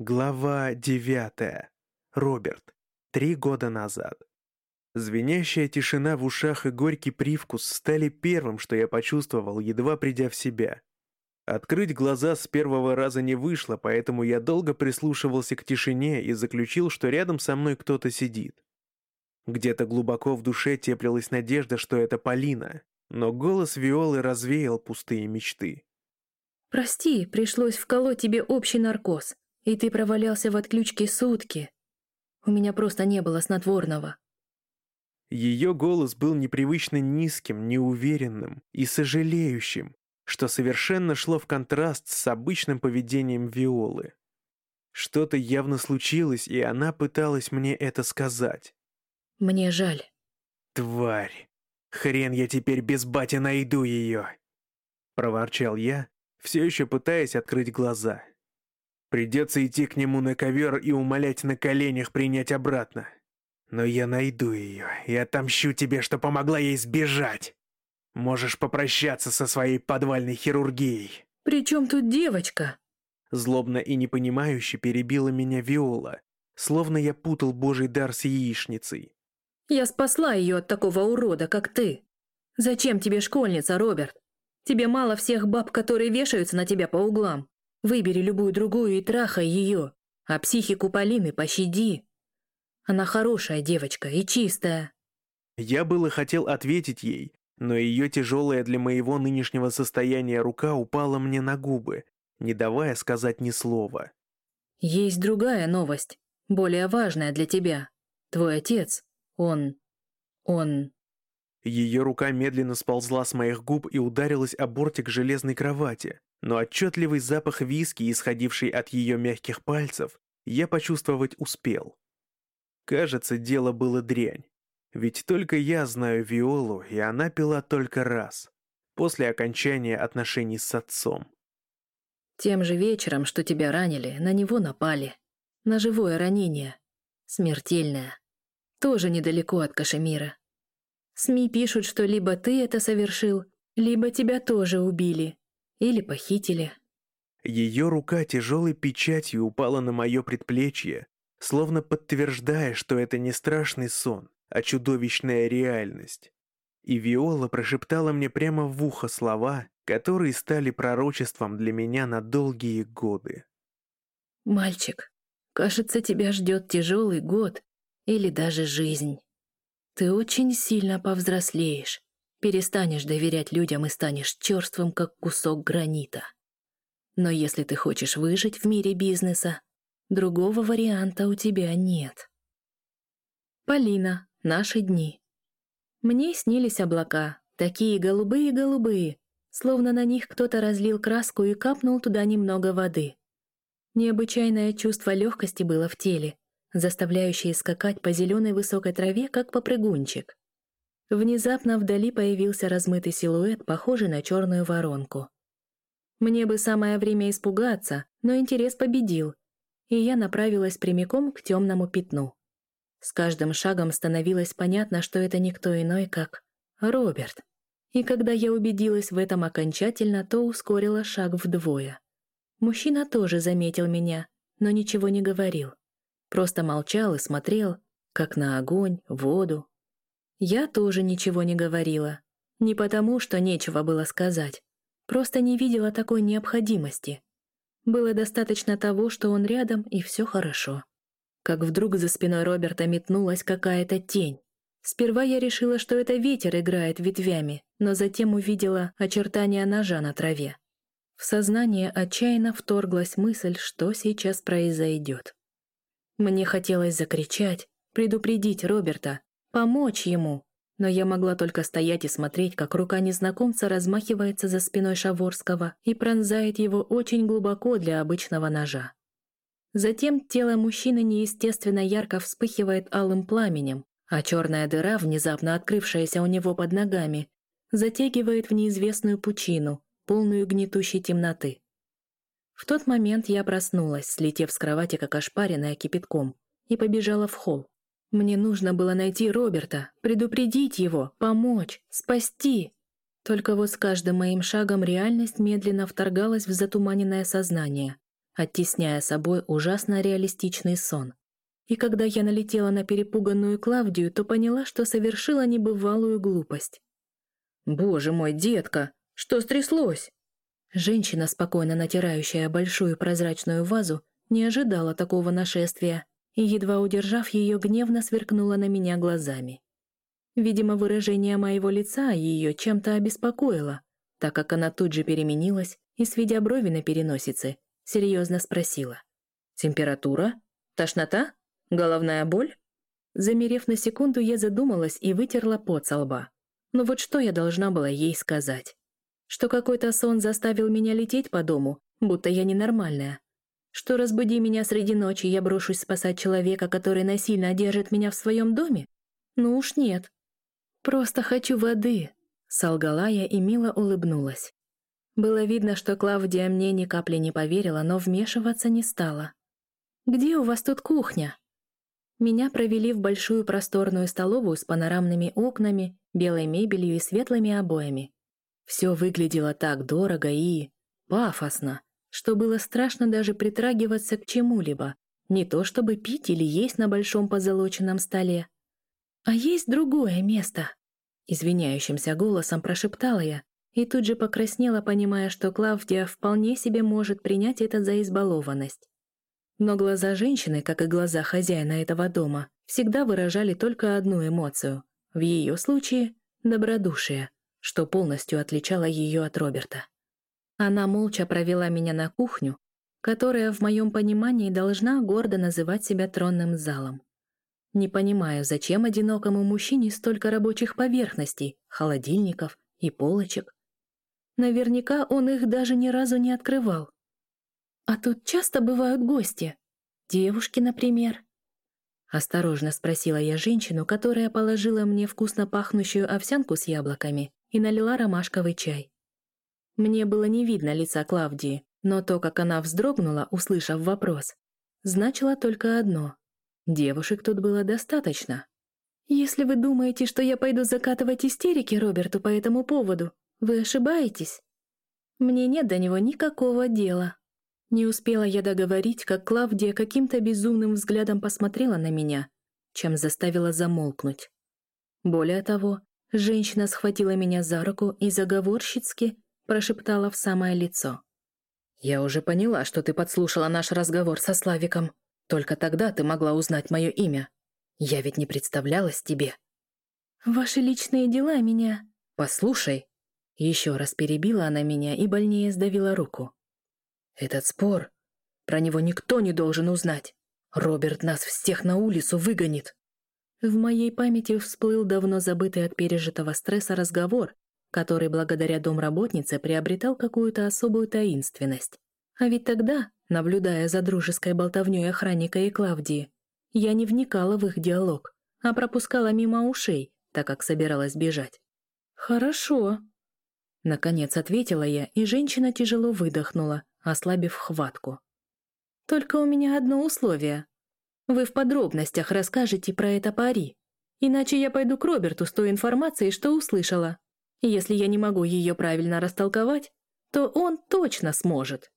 Глава девятая. Роберт. Три года назад. Звенящая тишина в ушах и горький привкус стали первым, что я почувствовал, едва придя в себя. Открыть глаза с первого раза не вышло, поэтому я долго прислушивался к тишине и заключил, что рядом со мной кто-то сидит. Где-то глубоко в душе теплилась надежда, что это Полина, но голос Виолы развеял пустые мечты. «Прости, пришлось вколоть тебе общий наркоз, и ты провалялся в отключке сутки. У меня просто не было снотворного». Ее голос был непривычно низким, неуверенным и сожалеющим, что совершенно шло в контраст с обычным поведением Виолы. Что-то явно случилось, и она пыталась мне это сказать. «Мне жаль». «Тварь! Хрен я теперь без бати найду ее!» Проворчал я, все еще пытаясь открыть глаза. Придется идти к нему на ковер и умолять на коленях принять обратно. Но я найду ее и отомщу тебе, что помогла ей сбежать. Можешь попрощаться со своей подвальной хирургией. «При чем тут девочка?» Злобно и непонимающе перебила меня Виола, словно я путал божий дар с яичницей. «Я спасла ее от такого урода, как ты. Зачем тебе школьница, Роберт? Тебе мало всех баб, которые вешаются на тебя по углам. Выбери любую другую и трахай ее, а психику Полины пощади. Она хорошая девочка и чистая». Я было хотел ответить ей, но ее тяжелая для моего нынешнего состояния рука упала мне на губы, не давая сказать ни слова. «Есть другая новость, более важная для тебя. Твой отец, он... он...» Ее рука медленно сползла с моих губ и ударилась о бортик железной кровати, но отчетливый запах виски, исходивший от ее мягких пальцев, я почувствовать успел. Кажется, дело было дрянь. Ведь только я знаю Виолу, и она пила только раз, после окончания отношений с отцом. «Тем же вечером, что тебя ранили, на него напали. На живое ранение. Смертельное. Тоже недалеко от Кашемира. СМИ пишут, что либо ты это совершил, либо тебя тоже убили. Или похитили». Ее рука тяжелой печатью упала на мое предплечье, словно подтверждая, что это не страшный сон, а чудовищная реальность. И Виола прошептала мне прямо в ухо слова, которые стали пророчеством для меня на долгие годы. «Мальчик, кажется, тебя ждет тяжелый год или даже жизнь. Ты очень сильно повзрослеешь, перестанешь доверять людям и станешь черствым, как кусок гранита. Но если ты хочешь выжить в мире бизнеса, другого варианта у тебя нет». Полина, Наши дни. Мне снились облака, такие голубые-голубые, словно на них кто-то разлил краску и капнул туда немного воды. Необычайное чувство легкости было в теле, заставляющее скакать по зеленой высокой траве, как попрыгунчик. Внезапно вдали появился размытый силуэт, похожий на черную воронку. Мне бы самое время испугаться, но интерес победил, и я направилась прямиком к темному пятну. С каждым шагом становилось понятно, что это никто иной, как Роберт. И когда я убедилась в этом окончательно, то ускорила шаг вдвое. Мужчина тоже заметил меня, но ничего не говорил. Просто молчал и смотрел, как на огонь, воду. Я тоже ничего не говорила. Не потому, что нечего было сказать. Просто не видела такой необходимости. Было достаточно того, что он рядом, и все хорошо как вдруг за спиной Роберта метнулась какая-то тень. Сперва я решила, что это ветер играет ветвями, но затем увидела очертания ножа на траве. В сознание отчаянно вторглась мысль, что сейчас произойдет. Мне хотелось закричать, предупредить Роберта, помочь ему, но я могла только стоять и смотреть, как рука незнакомца размахивается за спиной Шаворского и пронзает его очень глубоко для обычного ножа. Затем тело мужчины неестественно ярко вспыхивает алым пламенем, а черная дыра, внезапно открывшаяся у него под ногами, затягивает в неизвестную пучину, полную гнетущей темноты. В тот момент я проснулась, слетев с кровати как ошпаренная кипятком, и побежала в холл. Мне нужно было найти Роберта, предупредить его, помочь, спасти. Только вот с каждым моим шагом реальность медленно вторгалась в затуманенное сознание, оттесняя собой ужасно реалистичный сон. И когда я налетела на перепуганную Клавдию, то поняла, что совершила небывалую глупость. «Боже мой, детка, что стряслось?» Женщина, спокойно натирающая большую прозрачную вазу, не ожидала такого нашествия и, едва удержав ее, гневно сверкнула на меня глазами. Видимо, выражение моего лица ее чем-то обеспокоило, так как она тут же переменилась и, сведя брови на переносице, серьезно спросила. «Температура? Тошнота? Головная боль?» Замерев на секунду, я задумалась и вытерла пот со лба. Но вот что я должна была ей сказать? Что какой-то сон заставил меня лететь по дому, будто я ненормальная. Что разбуди меня среди ночи, я брошусь спасать человека, который насильно держит меня в своем доме? Ну уж нет. Просто хочу воды, солгала я и мило улыбнулась. Было видно, что Клавдия мне ни капли не поверила, но вмешиваться не стала. «Где у вас тут кухня?» Меня провели в большую просторную столовую с панорамными окнами, белой мебелью и светлыми обоями. Все выглядело так дорого и... пафосно, что было страшно даже притрагиваться к чему-либо, не то чтобы пить или есть на большом позолоченном столе. «А есть другое место?» Извиняющимся голосом прошептала я, и тут же покраснела, понимая, что Клавдия вполне себе может принять это за избалованность. Но глаза женщины, как и глаза хозяина этого дома, всегда выражали только одну эмоцию. В ее случае — добродушие, что полностью отличало ее от Роберта. Она молча провела меня на кухню, которая, в моем понимании, должна гордо называть себя тронным залом. Не понимаю, зачем одинокому мужчине столько рабочих поверхностей, холодильников и полочек. Наверняка он их даже ни разу не открывал. А тут часто бывают гости. Девушки, например. Осторожно спросила я женщину, которая положила мне вкусно пахнущую овсянку с яблоками и налила ромашковый чай. Мне было не видно лица Клавдии, но то, как она вздрогнула, услышав вопрос, значило только одно. Девушек тут было достаточно. «Если вы думаете, что я пойду закатывать истерики Роберту по этому поводу, вы ошибаетесь. Мне нет до него никакого дела. Не успела я договорить, как Клавдия каким-то безумным взглядом посмотрела на меня, чем заставила замолкнуть. Более того, женщина схватила меня за руку и заговорщицки прошептала в самое лицо. «Я уже поняла, что ты подслушала наш разговор со Славиком. Только тогда ты могла узнать мое имя. Я ведь не представлялась тебе». «Ваши личные дела меня...» «Послушай, еще раз перебила она меня и больнее сдавила руку. «Этот спор, про него никто не должен узнать. Роберт нас всех на улицу выгонит». В моей памяти всплыл давно забытый от пережитого стресса разговор, который благодаря домработнице приобретал какую-то особую таинственность. А ведь тогда, наблюдая за дружеской болтовней охранника и Клавдии, я не вникала в их диалог, а пропускала мимо ушей, так как собиралась бежать. «Хорошо», Наконец ответила я, и женщина тяжело выдохнула, ослабив хватку. «Только у меня одно условие. Вы в подробностях расскажете про это пари. Иначе я пойду к Роберту с той информацией, что услышала. Если я не могу ее правильно растолковать, то он точно сможет».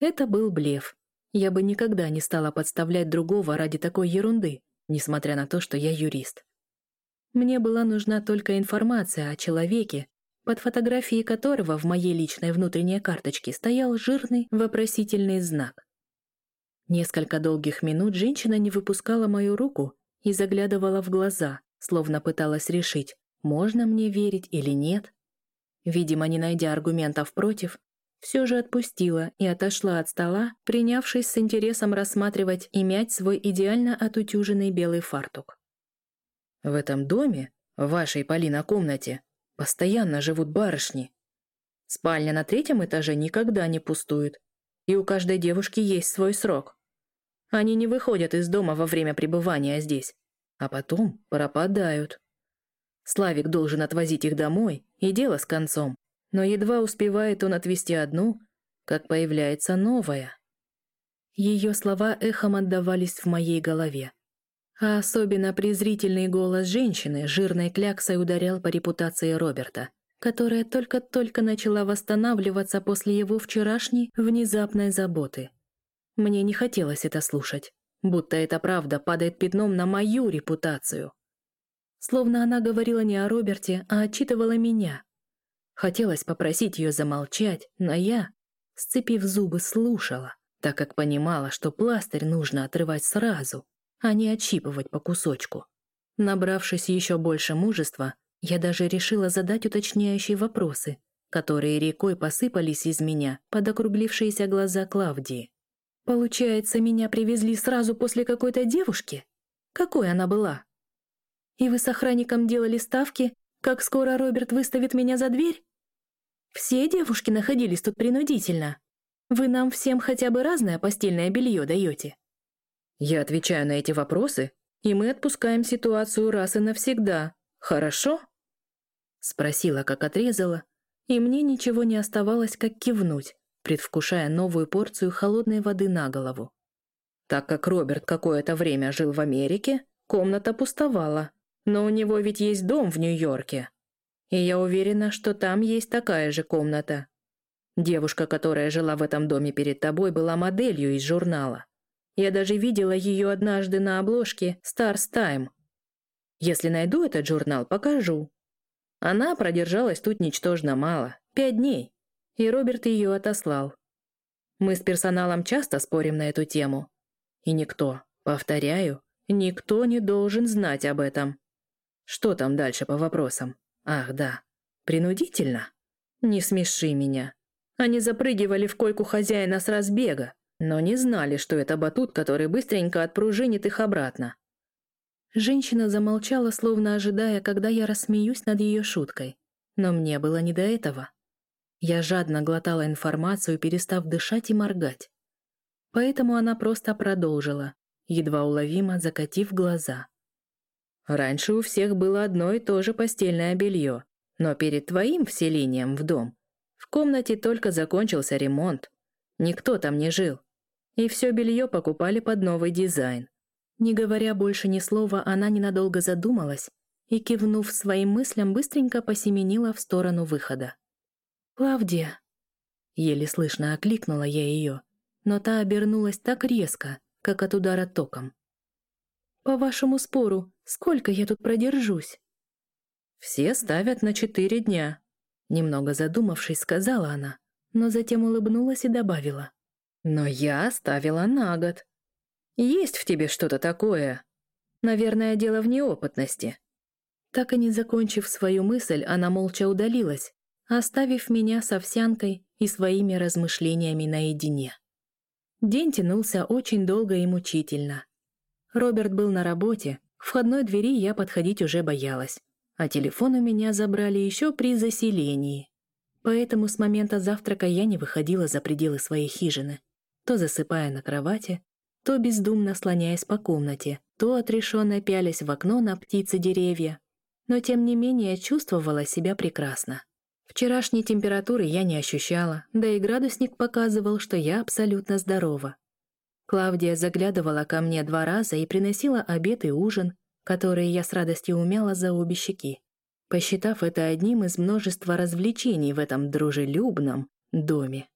Это был блеф. Я бы никогда не стала подставлять другого ради такой ерунды, несмотря на то, что я юрист. Мне была нужна только информация о человеке, под фотографией которого в моей личной внутренней карточке стоял жирный вопросительный знак. Несколько долгих минут женщина не выпускала мою руку и заглядывала в глаза, словно пыталась решить, можно мне верить или нет. Видимо, не найдя аргументов против, все же отпустила и отошла от стола, принявшись с интересом рассматривать и мять свой идеально отутюженный белый фартук. «В этом доме, в вашей, Полина, комнате, Постоянно живут барышни. Спальня на третьем этаже никогда не пустует. И у каждой девушки есть свой срок. Они не выходят из дома во время пребывания здесь, а потом пропадают. Славик должен отвозить их домой, и дело с концом. Но едва успевает он отвезти одну, как появляется новая. Ее слова эхом отдавались в моей голове. А особенно презрительный голос женщины жирной кляксой ударял по репутации Роберта, которая только-только начала восстанавливаться после его вчерашней внезапной заботы. Мне не хотелось это слушать, будто эта правда падает пятном на мою репутацию. Словно она говорила не о Роберте, а отчитывала меня. Хотелось попросить ее замолчать, но я, сцепив зубы, слушала, так как понимала, что пластырь нужно отрывать сразу, а не отщипывать по кусочку. Набравшись еще больше мужества, я даже решила задать уточняющие вопросы, которые рекой посыпались из меня под округлившиеся глаза Клавдии. «Получается, меня привезли сразу после какой-то девушки? Какой она была? И вы с охранником делали ставки, как скоро Роберт выставит меня за дверь? Все девушки находились тут принудительно. Вы нам всем хотя бы разное постельное белье даете?» Я отвечаю на эти вопросы, и мы отпускаем ситуацию раз и навсегда. Хорошо? Спросила, как отрезала, и мне ничего не оставалось, как кивнуть, предвкушая новую порцию холодной воды на голову. Так как Роберт какое-то время жил в Америке, комната пустовала, но у него ведь есть дом в Нью-Йорке. И я уверена, что там есть такая же комната. Девушка, которая жила в этом доме перед тобой, была моделью из журнала. Я даже видела ее однажды на обложке Stars Time. Если найду этот журнал, покажу. Она продержалась тут ничтожно мало, пять дней, и Роберт ее отослал. Мы с персоналом часто спорим на эту тему. И никто, повторяю, никто не должен знать об этом. Что там дальше по вопросам? Ах, да. Принудительно? Не смеши меня. Они запрыгивали в койку хозяина с разбега, но не знали, что это батут, который быстренько отпружинит их обратно. Женщина замолчала, словно ожидая, когда я рассмеюсь над ее шуткой. Но мне было не до этого. Я жадно глотала информацию, перестав дышать и моргать. Поэтому она просто продолжила, едва уловимо закатив глаза. «Раньше у всех было одно и то же постельное белье, но перед твоим вселением в дом в комнате только закончился ремонт. Никто там не жил. И все белье покупали под новый дизайн. Не говоря больше ни слова, она ненадолго задумалась и, кивнув своим мыслям, быстренько посеменила в сторону выхода. «Клавдия!» Еле слышно окликнула я ее, но та обернулась так резко, как от удара током. «По вашему спору, сколько я тут продержусь?» «Все ставят на четыре дня», — немного задумавшись, сказала она, но затем улыбнулась и добавила. «Но я ставила на год. Есть в тебе что-то такое. Наверное, дело в неопытности». Так и не закончив свою мысль, она молча удалилась, оставив меня с овсянкой и своими размышлениями наедине. День тянулся очень долго и мучительно. Роберт был на работе, к входной двери я подходить уже боялась, а телефон у меня забрали еще при заселении. Поэтому с момента завтрака я не выходила за пределы своей хижины, то засыпая на кровати, то бездумно слоняясь по комнате, то отрешенно пялясь в окно на птицы деревья, но тем не менее чувствовала себя прекрасно. Вчерашней температуры я не ощущала, да и градусник показывал, что я абсолютно здорова. Клавдия заглядывала ко мне два раза и приносила обед и ужин, которые я с радостью умяла за обе щеки, посчитав это одним из множества развлечений в этом дружелюбном доме.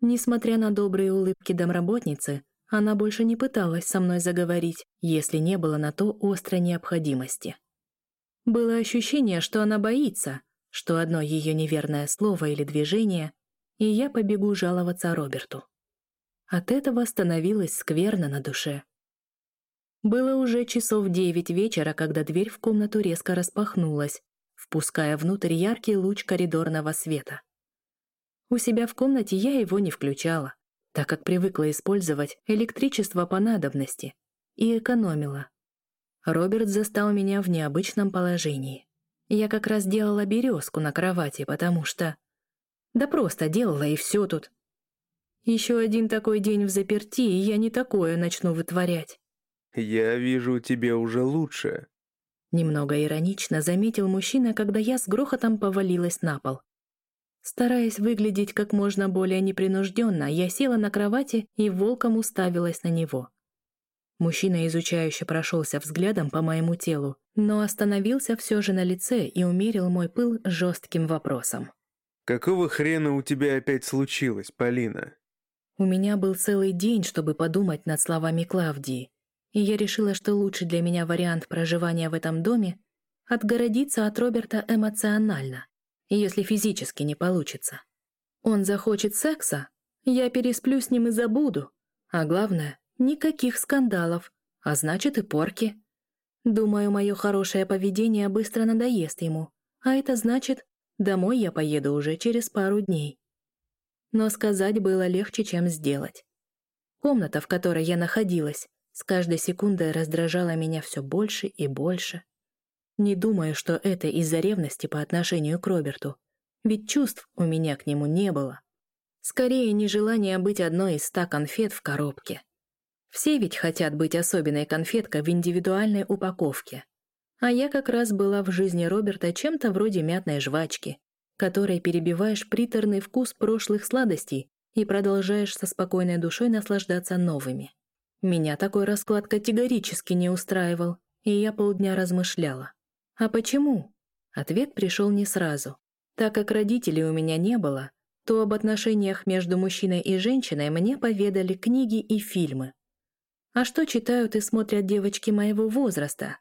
Несмотря на добрые улыбки домработницы, она больше не пыталась со мной заговорить, если не было на то острой необходимости. Было ощущение, что она боится, что одно ее неверное слово или движение, и я побегу жаловаться Роберту. От этого становилось скверно на душе. Было уже часов девять вечера, когда дверь в комнату резко распахнулась, впуская внутрь яркий луч коридорного света. У себя в комнате я его не включала, так как привыкла использовать электричество по надобности и экономила. Роберт застал меня в необычном положении. Я как раз делала березку на кровати, потому что... Да просто делала, и все тут. Еще один такой день в заперти, и я не такое начну вытворять. «Я вижу, тебе уже лучше», Немного иронично заметил мужчина, когда я с грохотом повалилась на пол. Стараясь выглядеть как можно более непринужденно, я села на кровати и волком уставилась на него. Мужчина изучающе прошелся взглядом по моему телу, но остановился все же на лице и умерил мой пыл жестким вопросом. «Какого хрена у тебя опять случилось, Полина?» У меня был целый день, чтобы подумать над словами Клавдии, и я решила, что лучший для меня вариант проживания в этом доме — отгородиться от Роберта эмоционально, если физически не получится. Он захочет секса, я пересплю с ним и забуду, а главное, никаких скандалов, а значит и порки. Думаю, мое хорошее поведение быстро надоест ему, а это значит, домой я поеду уже через пару дней. Но сказать было легче, чем сделать. Комната, в которой я находилась, с каждой секундой раздражала меня все больше и больше. Не думаю, что это из-за ревности по отношению к Роберту, ведь чувств у меня к нему не было. Скорее, нежелание быть одной из ста конфет в коробке. Все ведь хотят быть особенной конфеткой в индивидуальной упаковке. А я как раз была в жизни Роберта чем-то вроде мятной жвачки, которой перебиваешь приторный вкус прошлых сладостей и продолжаешь со спокойной душой наслаждаться новыми. Меня такой расклад категорически не устраивал, и я полдня размышляла. А почему? Ответ пришел не сразу. Так как родителей у меня не было, то об отношениях между мужчиной и женщиной мне поведали книги и фильмы. А что читают и смотрят девочки моего возраста?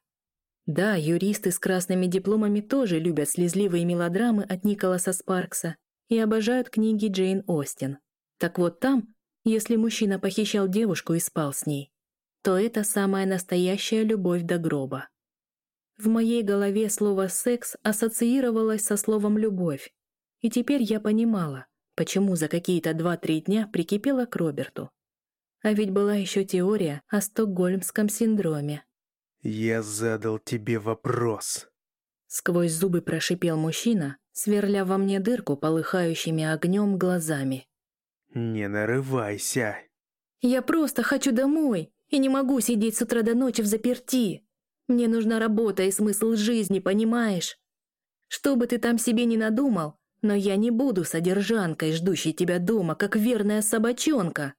Да, юристы с красными дипломами тоже любят слезливые мелодрамы от Николаса Спаркса и обожают книги Джейн Остин. Так вот там, если мужчина похищал девушку и спал с ней, то это самая настоящая любовь до гроба. В моей голове слово «секс» ассоциировалось со словом «любовь», и теперь я понимала, почему за какие-то два-три дня прикипела к Роберту. А ведь была еще теория о стокгольмском синдроме. «Я задал тебе вопрос». Сквозь зубы прошипел мужчина, сверля во мне дырку полыхающими огнем глазами. «Не нарывайся». «Я просто хочу домой и не могу сидеть с утра до ночи в заперти. Мне нужна работа и смысл жизни, понимаешь? Что бы ты там себе ни надумал, но я не буду содержанкой, ждущей тебя дома, как верная собачонка.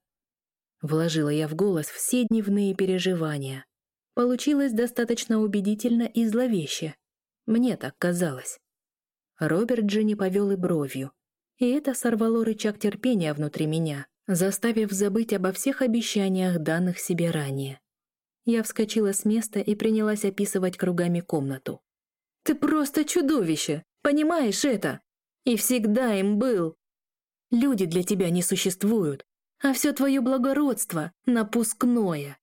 Вложила я в голос все дневные переживания. Получилось достаточно убедительно и зловеще. Мне так казалось. Роберт же не повел и бровью. И это сорвало рычаг терпения внутри меня, заставив забыть обо всех обещаниях, данных себе ранее. Я вскочила с места и принялась описывать кругами комнату. «Ты просто чудовище! Понимаешь это? И всегда им был. Люди для тебя не существуют, а все твое благородство — напускное.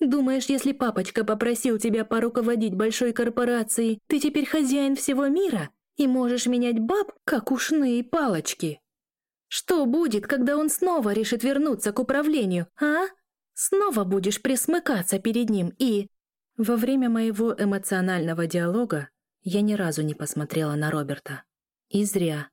Думаешь, если папочка попросил тебя поруководить большой корпорацией, ты теперь хозяин всего мира и можешь менять баб, как ушные палочки? Что будет, когда он снова решит вернуться к управлению, а? Снова будешь присмыкаться перед ним и... Во время моего эмоционального диалога я ни разу не посмотрела на Роберта. И зря.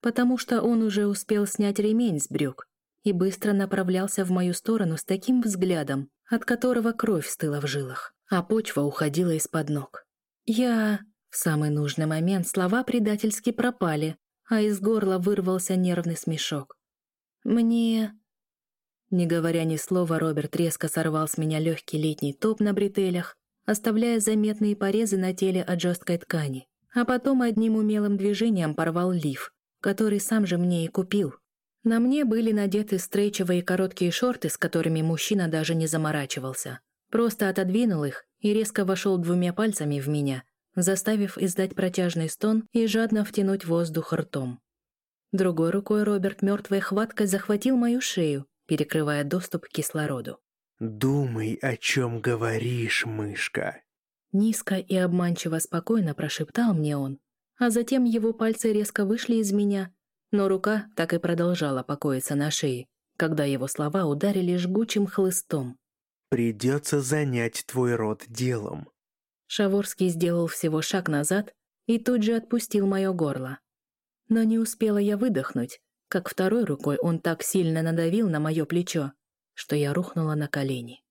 Потому что он уже успел снять ремень с брюк и быстро направлялся в мою сторону с таким взглядом, от которого кровь стыла в жилах, а почва уходила из-под ног. Я... В самый нужный момент слова предательски пропали, а из горла вырвался нервный смешок. «Мне...» Не говоря ни слова, Роберт резко сорвал с меня легкий летний топ на бретелях, оставляя заметные порезы на теле от жесткой ткани а потом одним умелым движением порвал лиф, который сам же мне и купил. На мне были надеты стрейчевые короткие шорты, с которыми мужчина даже не заморачивался. Просто отодвинул их и резко вошел двумя пальцами в меня, заставив издать протяжный стон и жадно втянуть воздух ртом. Другой рукой Роберт мертвой хваткой захватил мою шею, перекрывая доступ к кислороду. «Думай, о чем говоришь, мышка», Низко и обманчиво спокойно прошептал мне он, а затем его пальцы резко вышли из меня, но рука так и продолжала покоиться на шее, когда его слова ударили жгучим хлыстом. «Придется занять твой род делом». Шаворский сделал всего шаг назад и тут же отпустил мое горло. Но не успела я выдохнуть, как второй рукой он так сильно надавил на мое плечо, что я рухнула на колени.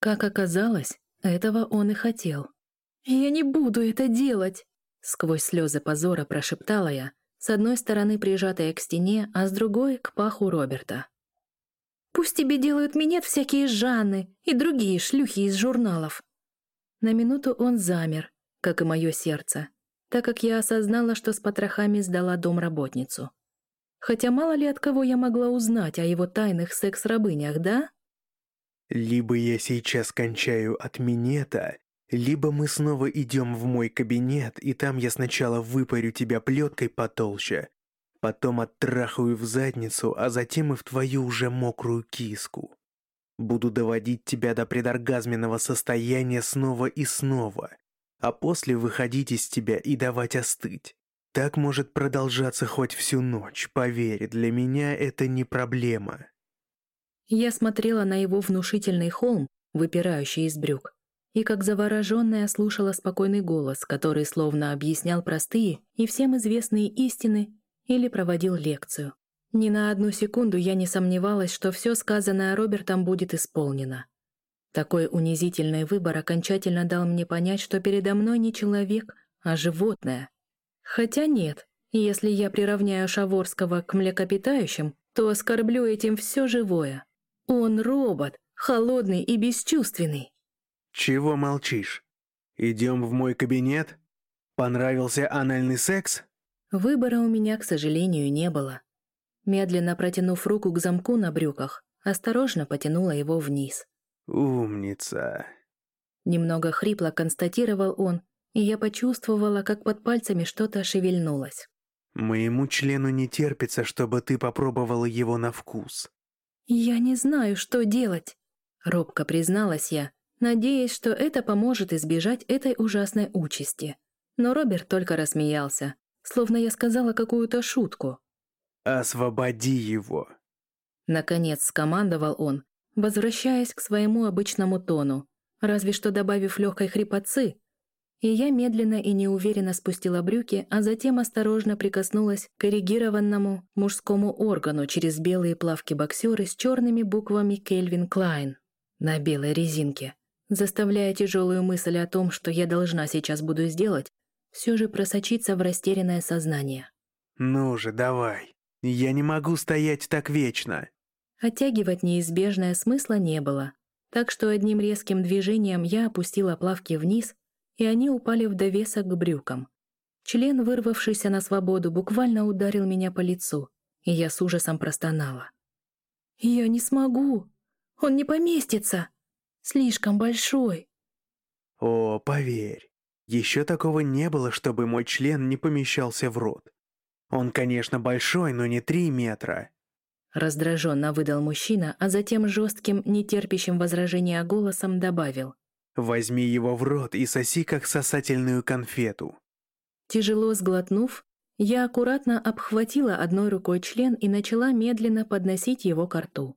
Как оказалось, этого он и хотел. «Я не буду это делать!» Сквозь слезы позора прошептала я, с одной стороны прижатая к стене, а с другой — к паху Роберта. «Пусть тебе делают минет всякие Жанны и другие шлюхи из журналов!» На минуту он замер, как и мое сердце, так как я осознала, что с потрохами сдала домработницу. Хотя мало ли от кого я могла узнать о его тайных секс-рабынях, да? Либо я сейчас кончаю от минета, либо мы снова идем в мой кабинет, и там я сначала выпарю тебя плеткой потолще, потом оттрахаю в задницу, а затем и в твою уже мокрую киску. Буду доводить тебя до предоргазменного состояния снова и снова, а после выходить из тебя и давать остыть. Так может продолжаться хоть всю ночь, поверь, для меня это не проблема. Я смотрела на его внушительный холм, выпирающий из брюк, и как завороженная слушала спокойный голос, который словно объяснял простые и всем известные истины или проводил лекцию. Ни на одну секунду я не сомневалась, что все сказанное Робертом будет исполнено. Такой унизительный выбор окончательно дал мне понять, что передо мной не человек, а животное. Хотя нет, если я приравняю Шаворского к млекопитающим, то оскорблю этим все живое. Он робот, холодный и бесчувственный. Чего молчишь? Идем в мой кабинет? Понравился анальный секс? Выбора у меня, к сожалению, не было. Медленно протянув руку к замку на брюках, осторожно потянула его вниз. «Умница!» Немного хрипло констатировал он, и я почувствовала, как под пальцами что-то шевельнулось. «Моему члену не терпится, чтобы ты попробовала его на вкус». «Я не знаю, что делать», — робко призналась я, надеясь, что это поможет избежать этой ужасной участи. Но Роберт только рассмеялся, словно я сказала какую-то шутку. «Освободи его!» Наконец скомандовал он, возвращаясь к своему обычному тону, разве что добавив легкой хрипотцы, и я медленно и неуверенно спустила брюки, а затем осторожно прикоснулась к коррегированному мужскому органу через белые плавки-боксеры с черными буквами «Кельвин Клайн» на белой резинке, заставляя тяжелую мысль о том, что я должна сейчас буду сделать, все же просочиться в растерянное сознание. «Ну же, давай. Я не могу стоять так вечно». Оттягивать неизбежное смысла не было, так что одним резким движением я опустила плавки вниз, и они упали в довесок к брюкам. Член, вырвавшийся на свободу, буквально ударил меня по лицу, и я с ужасом простонала. «Я не смогу! Он не поместится! Слишком большой!» «О, поверь, еще такого не было, чтобы мой член не помещался в рот. Он, конечно, большой, но не три метра». Раздраженно выдал мужчина, а затем жестким, нетерпящим возражения голосом добавил. Возьми его в рот и соси, как сосательную конфету». Тяжело сглотнув, я аккуратно обхватила одной рукой член и начала медленно подносить его к рту.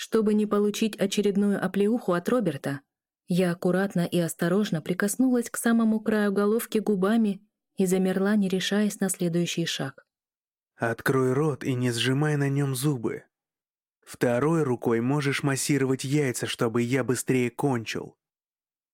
Чтобы не получить очередную оплеуху от Роберта, я аккуратно и осторожно прикоснулась к самому краю головки губами и замерла, не решаясь на следующий шаг. «Открой рот и не сжимай на нем зубы. Второй рукой можешь массировать яйца, чтобы я быстрее кончил.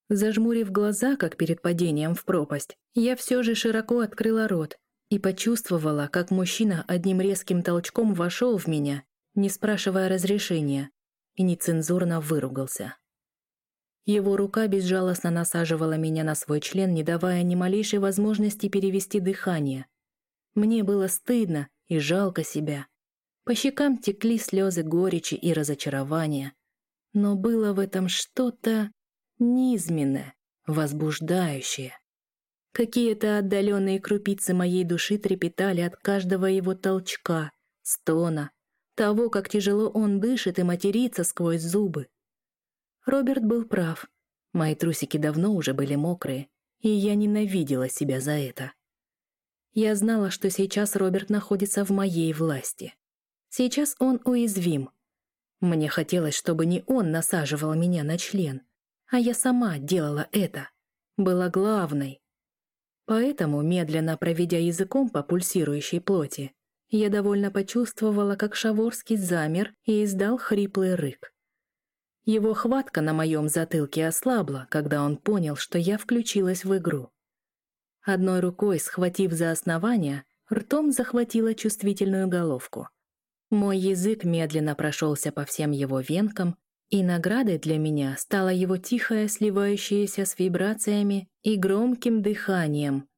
Зажмурив глаза, как перед падением в пропасть, я все же широко открыла рот и почувствовала, как мужчина одним резким толчком вошел в меня, не спрашивая разрешения, и нецензурно выругался. Его рука безжалостно насаживала меня на свой член, не давая ни малейшей возможности перевести дыхание. Мне было стыдно и жалко себя. По щекам текли слезы горечи и разочарования. Но было в этом что-то низменное, возбуждающее. Какие-то отдаленные крупицы моей души трепетали от каждого его толчка, стона, того, как тяжело он дышит и матерится сквозь зубы. Роберт был прав. Мои трусики давно уже были мокрые, и я ненавидела себя за это. Я знала, что сейчас Роберт находится в моей власти. Сейчас он уязвим. Мне хотелось, чтобы не он насаживал меня на член — а я сама делала это. Была главной. Поэтому, медленно проведя языком по пульсирующей плоти, я довольно почувствовала, как Шаворский замер и издал хриплый рык. Его хватка на моем затылке ослабла, когда он понял, что я включилась в игру. Одной рукой, схватив за основание, ртом захватила чувствительную головку. Мой язык медленно прошелся по всем его венкам, и наградой для меня стало его тихое, сливающееся с вибрациями и громким дыханием.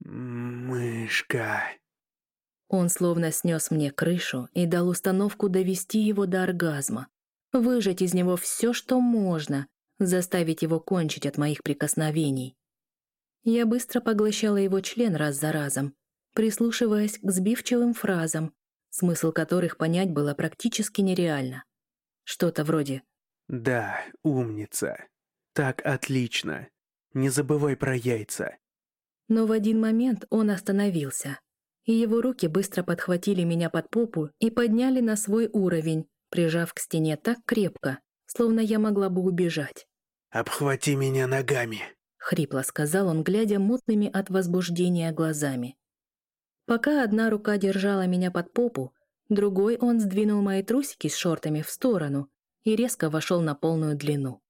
«Мышка». Он словно снес мне крышу и дал установку довести его до оргазма, выжать из него все, что можно, заставить его кончить от моих прикосновений. Я быстро поглощала его член раз за разом, прислушиваясь к сбивчивым фразам, смысл которых понять было практически нереально. Что-то вроде «Да, умница. Так отлично. Не забывай про яйца». Но в один момент он остановился, и его руки быстро подхватили меня под попу и подняли на свой уровень, прижав к стене так крепко, словно я могла бы убежать. «Обхвати меня ногами», — хрипло сказал он, глядя мутными от возбуждения глазами. Пока одна рука держала меня под попу, другой он сдвинул мои трусики с шортами в сторону и резко вошел на полную длину.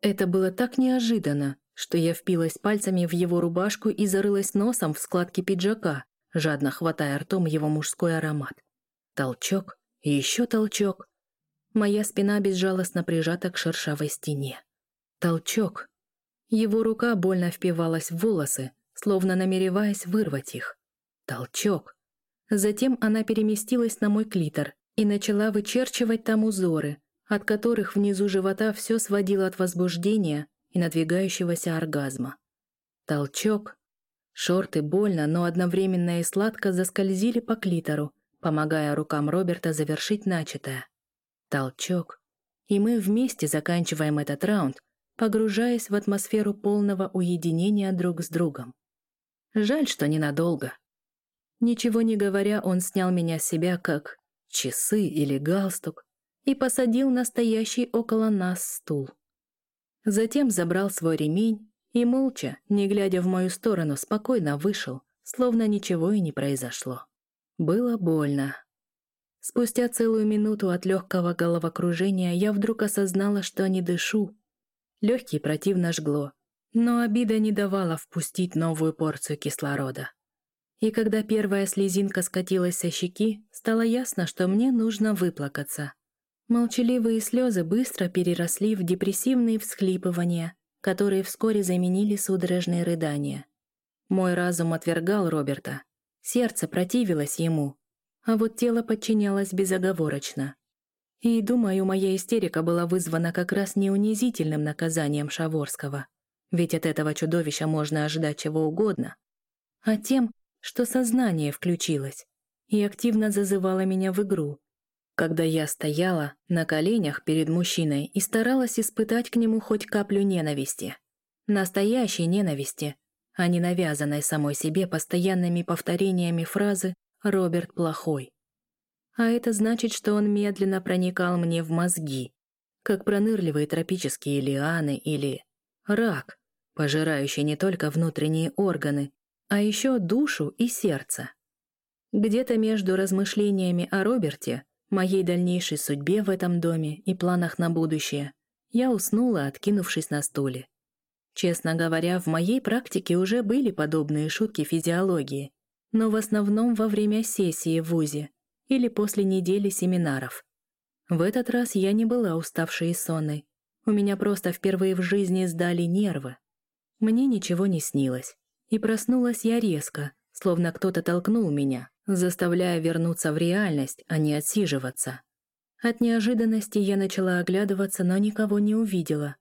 Это было так неожиданно, что я впилась пальцами в его рубашку и зарылась носом в складки пиджака, жадно хватая ртом его мужской аромат. Толчок еще толчок. Моя спина безжалостно прижата к шершавой стене. Толчок. Его рука больно впивалась в волосы, словно намереваясь вырвать их. Толчок. Затем она переместилась на мой клитор и начала вычерчивать там узоры, от которых внизу живота все сводило от возбуждения и надвигающегося оргазма. Толчок. Шорты больно, но одновременно и сладко заскользили по клитору, помогая рукам Роберта завершить начатое. Толчок. И мы вместе заканчиваем этот раунд, погружаясь в атмосферу полного уединения друг с другом. Жаль, что ненадолго. Ничего не говоря, он снял меня с себя как часы или галстук и посадил настоящий около нас стул. Затем забрал свой ремень и молча, не глядя в мою сторону, спокойно вышел, словно ничего и не произошло. Было больно. Спустя целую минуту от легкого головокружения я вдруг осознала, что не дышу. Легкий противно жгло, но обида не давала впустить новую порцию кислорода. И когда первая слезинка скатилась со щеки, стало ясно, что мне нужно выплакаться. Молчаливые слезы быстро переросли в депрессивные всхлипывания, которые вскоре заменили судорожные рыдания. Мой разум отвергал Роберта. Сердце противилось ему, а вот тело подчинялось безоговорочно. И, думаю, моя истерика была вызвана как раз не унизительным наказанием Шаворского, ведь от этого чудовища можно ожидать чего угодно, а тем, что сознание включилось и активно зазывало меня в игру, когда я стояла на коленях перед мужчиной и старалась испытать к нему хоть каплю ненависти. Настоящей ненависти, а не навязанной самой себе постоянными повторениями фразы «Роберт плохой». А это значит, что он медленно проникал мне в мозги, как пронырливые тропические лианы или рак, пожирающий не только внутренние органы, а еще душу и сердце. Где-то между размышлениями о Роберте моей дальнейшей судьбе в этом доме и планах на будущее, я уснула, откинувшись на стуле. Честно говоря, в моей практике уже были подобные шутки физиологии, но в основном во время сессии в ВУЗе или после недели семинаров. В этот раз я не была уставшей и сонной. У меня просто впервые в жизни сдали нервы. Мне ничего не снилось. И проснулась я резко, словно кто-то толкнул меня заставляя вернуться в реальность, а не отсиживаться. От неожиданности я начала оглядываться, но никого не увидела.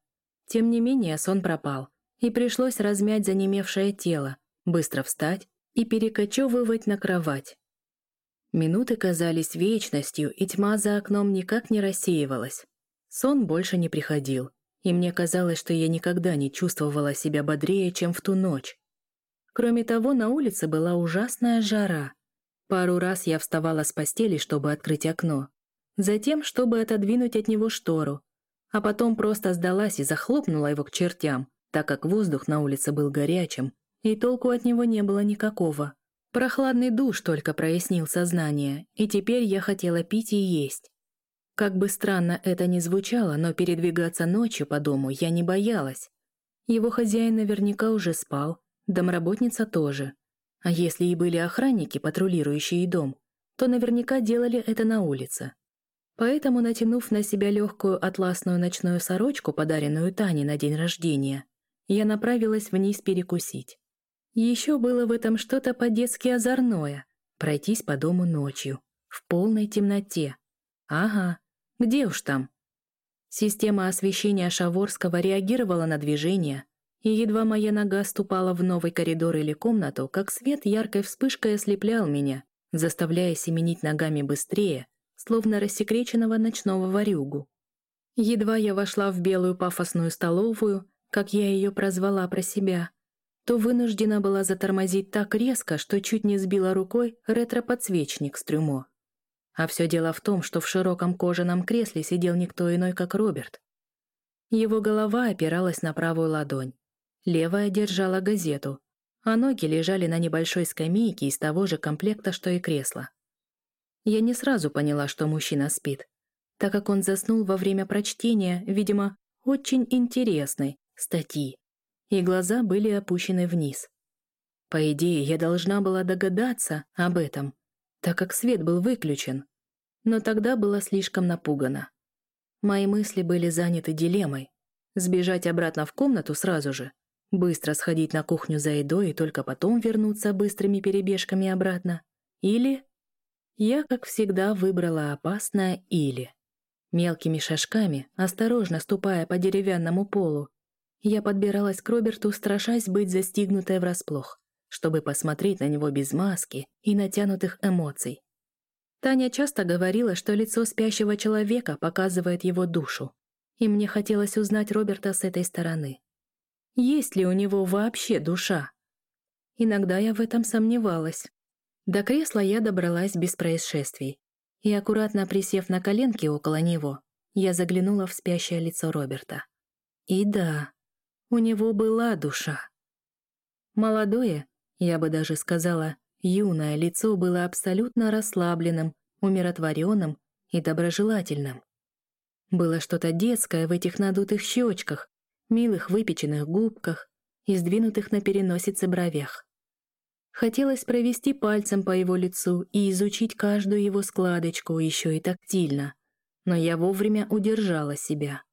Тем не менее сон пропал, и пришлось размять занемевшее тело, быстро встать и перекочевывать на кровать. Минуты казались вечностью, и тьма за окном никак не рассеивалась. Сон больше не приходил, и мне казалось, что я никогда не чувствовала себя бодрее, чем в ту ночь. Кроме того, на улице была ужасная жара, Пару раз я вставала с постели, чтобы открыть окно. Затем, чтобы отодвинуть от него штору. А потом просто сдалась и захлопнула его к чертям, так как воздух на улице был горячим, и толку от него не было никакого. Прохладный душ только прояснил сознание, и теперь я хотела пить и есть. Как бы странно это ни звучало, но передвигаться ночью по дому я не боялась. Его хозяин наверняка уже спал, домработница тоже. А если и были охранники, патрулирующие дом, то наверняка делали это на улице. Поэтому, натянув на себя легкую атласную ночную сорочку, подаренную Тане на день рождения, я направилась вниз перекусить. Еще было в этом что-то по-детски озорное, Пройтись по дому ночью, в полной темноте. Ага, где уж там? Система освещения Шаворского реагировала на движение, и едва моя нога ступала в новый коридор или комнату, как свет яркой вспышкой ослеплял меня, заставляя семенить ногами быстрее, словно рассекреченного ночного ворюгу. Едва я вошла в белую пафосную столовую, как я ее прозвала про себя, то вынуждена была затормозить так резко, что чуть не сбила рукой ретро-подсвечник с трюмо. А все дело в том, что в широком кожаном кресле сидел никто иной, как Роберт. Его голова опиралась на правую ладонь, левая держала газету, а ноги лежали на небольшой скамейке из того же комплекта, что и кресло. Я не сразу поняла, что мужчина спит, так как он заснул во время прочтения, видимо, очень интересной статьи и глаза были опущены вниз. По идее, я должна была догадаться об этом, так как свет был выключен, но тогда была слишком напугана. Мои мысли были заняты дилеммой. Сбежать обратно в комнату сразу же, быстро сходить на кухню за едой и только потом вернуться быстрыми перебежками обратно. Или... Я, как всегда, выбрала опасное «или». Мелкими шажками, осторожно ступая по деревянному полу, я подбиралась к Роберту, страшась быть застигнутой врасплох, чтобы посмотреть на него без маски и натянутых эмоций. Таня часто говорила, что лицо спящего человека показывает его душу, и мне хотелось узнать Роберта с этой стороны. Есть ли у него вообще душа? Иногда я в этом сомневалась. До кресла я добралась без происшествий, и, аккуратно присев на коленки около него, я заглянула в спящее лицо Роберта. И да, у него была душа. Молодое, я бы даже сказала, юное лицо было абсолютно расслабленным, умиротворенным и доброжелательным. Было что-то детское в этих надутых щечках, милых выпеченных губках и сдвинутых на переносице бровях. Хотелось провести пальцем по его лицу и изучить каждую его складочку еще и тактильно, но я вовремя удержала себя.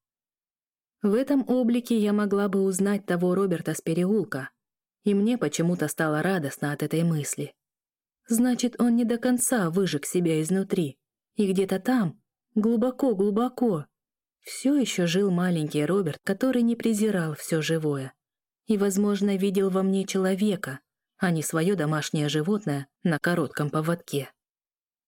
В этом облике я могла бы узнать того Роберта с переулка, и мне почему-то стало радостно от этой мысли. Значит, он не до конца выжег себя изнутри, и где-то там, глубоко-глубоко, все еще жил маленький Роберт, который не презирал все живое и, возможно, видел во мне человека, а не свое домашнее животное на коротком поводке.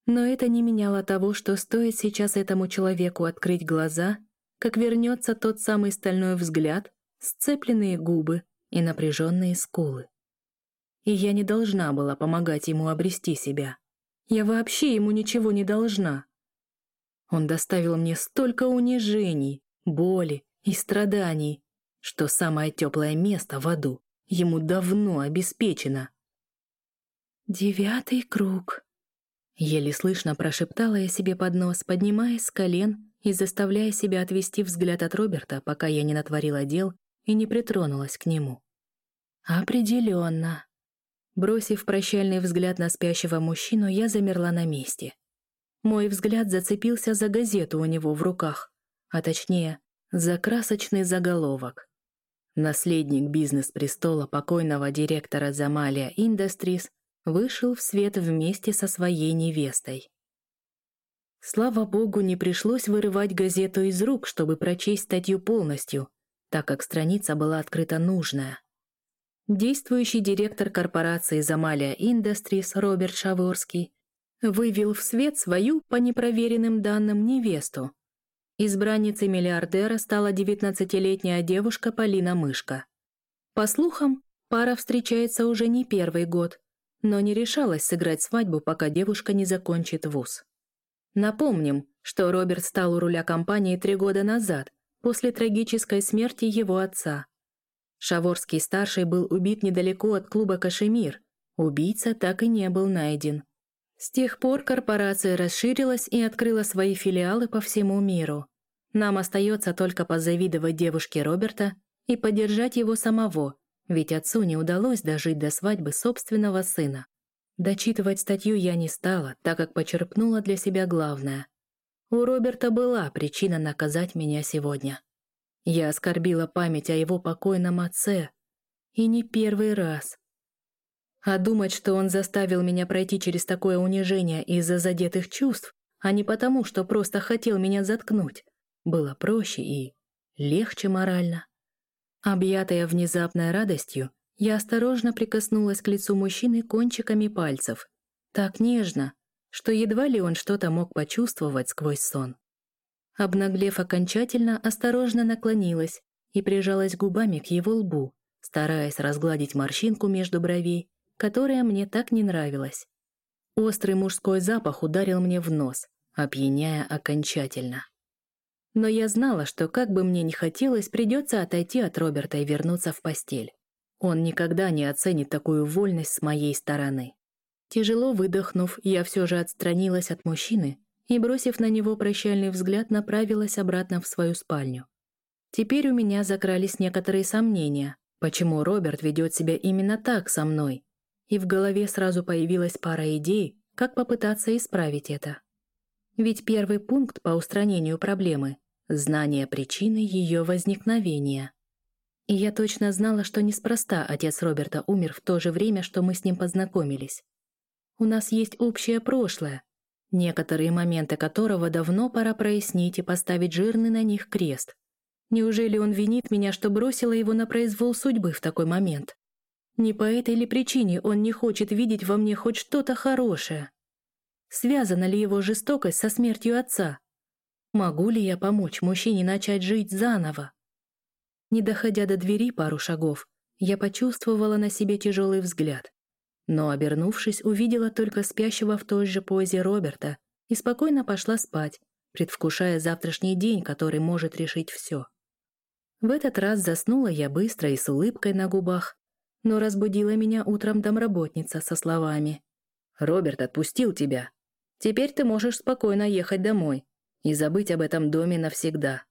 Но это не меняло того, что стоит сейчас этому человеку открыть глаза — как вернется тот самый стальной взгляд, сцепленные губы и напряженные скулы. И я не должна была помогать ему обрести себя. Я вообще ему ничего не должна. Он доставил мне столько унижений, боли и страданий, что самое теплое место в аду ему давно обеспечено. «Девятый круг», — еле слышно прошептала я себе под нос, поднимаясь с колен и заставляя себя отвести взгляд от Роберта, пока я не натворила дел и не притронулась к нему. Определенно. Бросив прощальный взгляд на спящего мужчину, я замерла на месте. Мой взгляд зацепился за газету у него в руках, а точнее, за красочный заголовок. Наследник бизнес-престола покойного директора Замалия Industries вышел в свет вместе со своей невестой. Слава богу, не пришлось вырывать газету из рук, чтобы прочесть статью полностью, так как страница была открыта нужная. Действующий директор корпорации Замалия Industries Роберт Шаворский вывел в свет свою, по непроверенным данным, невесту. Избранницей миллиардера стала 19-летняя девушка Полина Мышка. По слухам, пара встречается уже не первый год, но не решалась сыграть свадьбу, пока девушка не закончит вуз. Напомним, что Роберт стал у руля компании три года назад, после трагической смерти его отца. Шаворский-старший был убит недалеко от клуба «Кашемир». Убийца так и не был найден. С тех пор корпорация расширилась и открыла свои филиалы по всему миру. Нам остается только позавидовать девушке Роберта и поддержать его самого, ведь отцу не удалось дожить до свадьбы собственного сына. Дочитывать статью я не стала, так как почерпнула для себя главное. У Роберта была причина наказать меня сегодня. Я оскорбила память о его покойном отце. И не первый раз. А думать, что он заставил меня пройти через такое унижение из-за задетых чувств, а не потому, что просто хотел меня заткнуть, было проще и легче морально. Объятая внезапной радостью, я осторожно прикоснулась к лицу мужчины кончиками пальцев. Так нежно, что едва ли он что-то мог почувствовать сквозь сон. Обнаглев окончательно, осторожно наклонилась и прижалась губами к его лбу, стараясь разгладить морщинку между бровей, которая мне так не нравилась. Острый мужской запах ударил мне в нос, опьяняя окончательно. Но я знала, что как бы мне ни хотелось, придется отойти от Роберта и вернуться в постель. Он никогда не оценит такую вольность с моей стороны. Тяжело выдохнув, я все же отстранилась от мужчины и, бросив на него прощальный взгляд, направилась обратно в свою спальню. Теперь у меня закрались некоторые сомнения, почему Роберт ведет себя именно так со мной, и в голове сразу появилась пара идей, как попытаться исправить это. Ведь первый пункт по устранению проблемы — знание причины ее возникновения. И я точно знала, что неспроста отец Роберта умер в то же время, что мы с ним познакомились. У нас есть общее прошлое, некоторые моменты которого давно пора прояснить и поставить жирный на них крест. Неужели он винит меня, что бросила его на произвол судьбы в такой момент? Не по этой ли причине он не хочет видеть во мне хоть что-то хорошее? Связана ли его жестокость со смертью отца? Могу ли я помочь мужчине начать жить заново? Не доходя до двери пару шагов, я почувствовала на себе тяжелый взгляд. Но, обернувшись, увидела только спящего в той же позе Роберта и спокойно пошла спать, предвкушая завтрашний день, который может решить все. В этот раз заснула я быстро и с улыбкой на губах, но разбудила меня утром домработница со словами. «Роберт отпустил тебя. Теперь ты можешь спокойно ехать домой и забыть об этом доме навсегда».